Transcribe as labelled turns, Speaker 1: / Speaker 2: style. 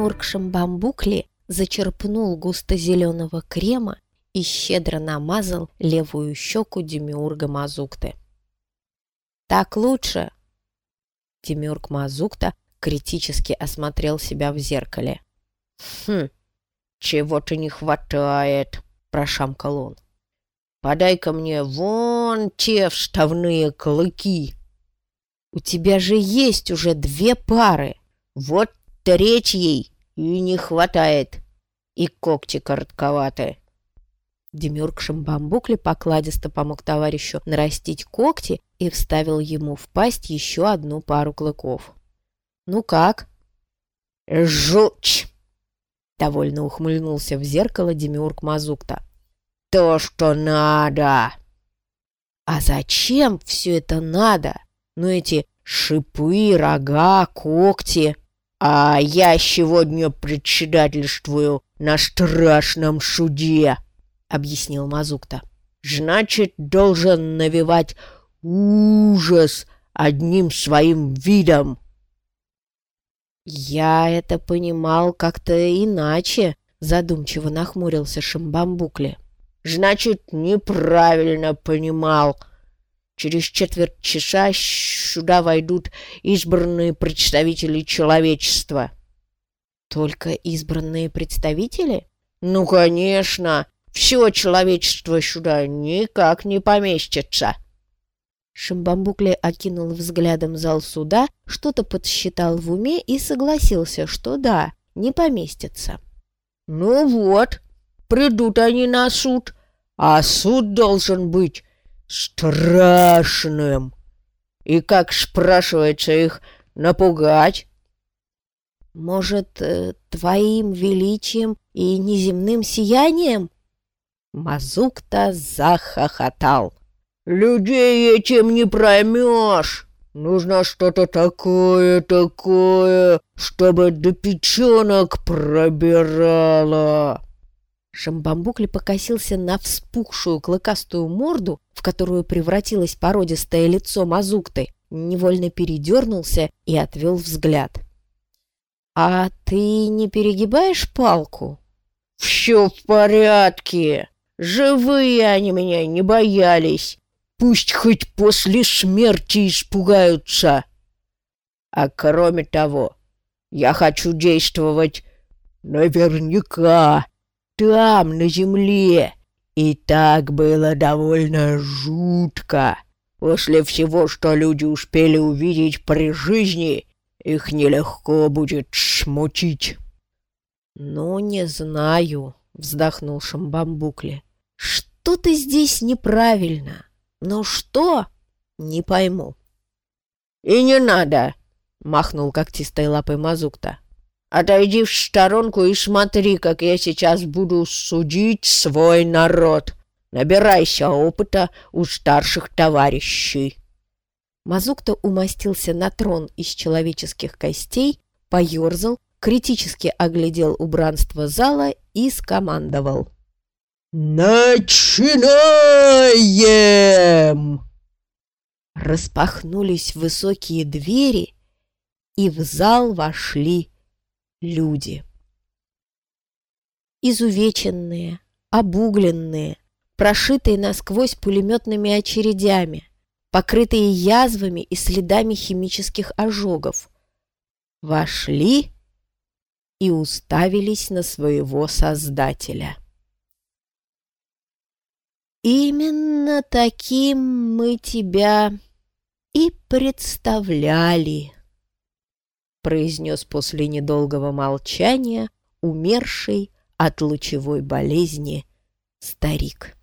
Speaker 1: Демиург Шамбамбукли зачерпнул густо-зеленого крема и щедро намазал левую щеку Демиурга Мазукты. «Так лучше!» Демиург Мазукта критически осмотрел себя в зеркале. «Хм, чего-то не хватает!» – прошамкал он. «Подай-ка мне вон те вставные клыки!» «У тебя же есть уже две пары!» «Вот третьей и не хватает, и когти коротковаты!» Демюрк Шамбамбукли покладисто помог товарищу нарастить когти и вставил ему в пасть еще одну пару клыков. «Ну как?»
Speaker 2: «Жуть!» —
Speaker 1: довольно ухмыльнулся в зеркало Демиург Мазукта.
Speaker 2: «То, что надо!»
Speaker 1: «А зачем все это надо? Ну эти шипы, рога, когти...»
Speaker 2: А я сегодня председательствую на страшном суде, — объяснил Мазукта. Значит, должен навевать ужас одним своим видом.
Speaker 1: Я это понимал как-то иначе, — задумчиво нахмурился Шамбамбукли.
Speaker 2: Значит, неправильно понимал, — Через четверть часа сюда войдут избранные представители человечества.
Speaker 1: Только избранные представители?
Speaker 2: Ну, конечно. Все человечество сюда никак не поместится.
Speaker 1: Шамбамбукли окинул взглядом зал суда, что-то подсчитал в уме и согласился, что да, не поместится.
Speaker 2: «Ну вот, придут они на суд, а суд должен быть страшным. И как, спрашивается, их напугать?
Speaker 1: Может, э, твоим величием и неземным сиянием?
Speaker 2: Мазук-то захохотал. «Людей этим не проймешь! Нужно что-то такое-такое, чтобы до печенок пробирало!»
Speaker 1: Шамбамбукли покосился на вспухшую клыкастую морду, в которую превратилось породистое лицо Мазукты, невольно передернулся и отвел взгляд. «А ты не перегибаешь палку?»
Speaker 2: «Все в порядке!» Живые там, на земле. И так было довольно жутко. После всего, что люди успели увидеть при жизни, их нелегко будет шмутить.
Speaker 1: «Ну, не знаю», — вздохнул Шамбамбукли. «Что-то здесь неправильно. Но ну что? Не пойму».
Speaker 2: «И не надо!» — махнул когтистой лапой Мазукта. Отойди в сторонку и смотри, как я сейчас буду судить свой народ. Набирайся опыта у старших товарищей.
Speaker 1: мазук умастился на трон из человеческих костей, поерзал, критически оглядел убранство зала и скомандовал.
Speaker 2: «Начинаем!»
Speaker 1: Распахнулись высокие двери, и в зал вошли люди. Изувеченные, обугленные, прошитые насквозь пулеметными очередями, покрытые язвами и следами химических ожогов, вошли и уставились на своего Создателя. «Именно таким мы тебя и представляли», произнес после недолгого молчания умерший от лучевой болезни старик.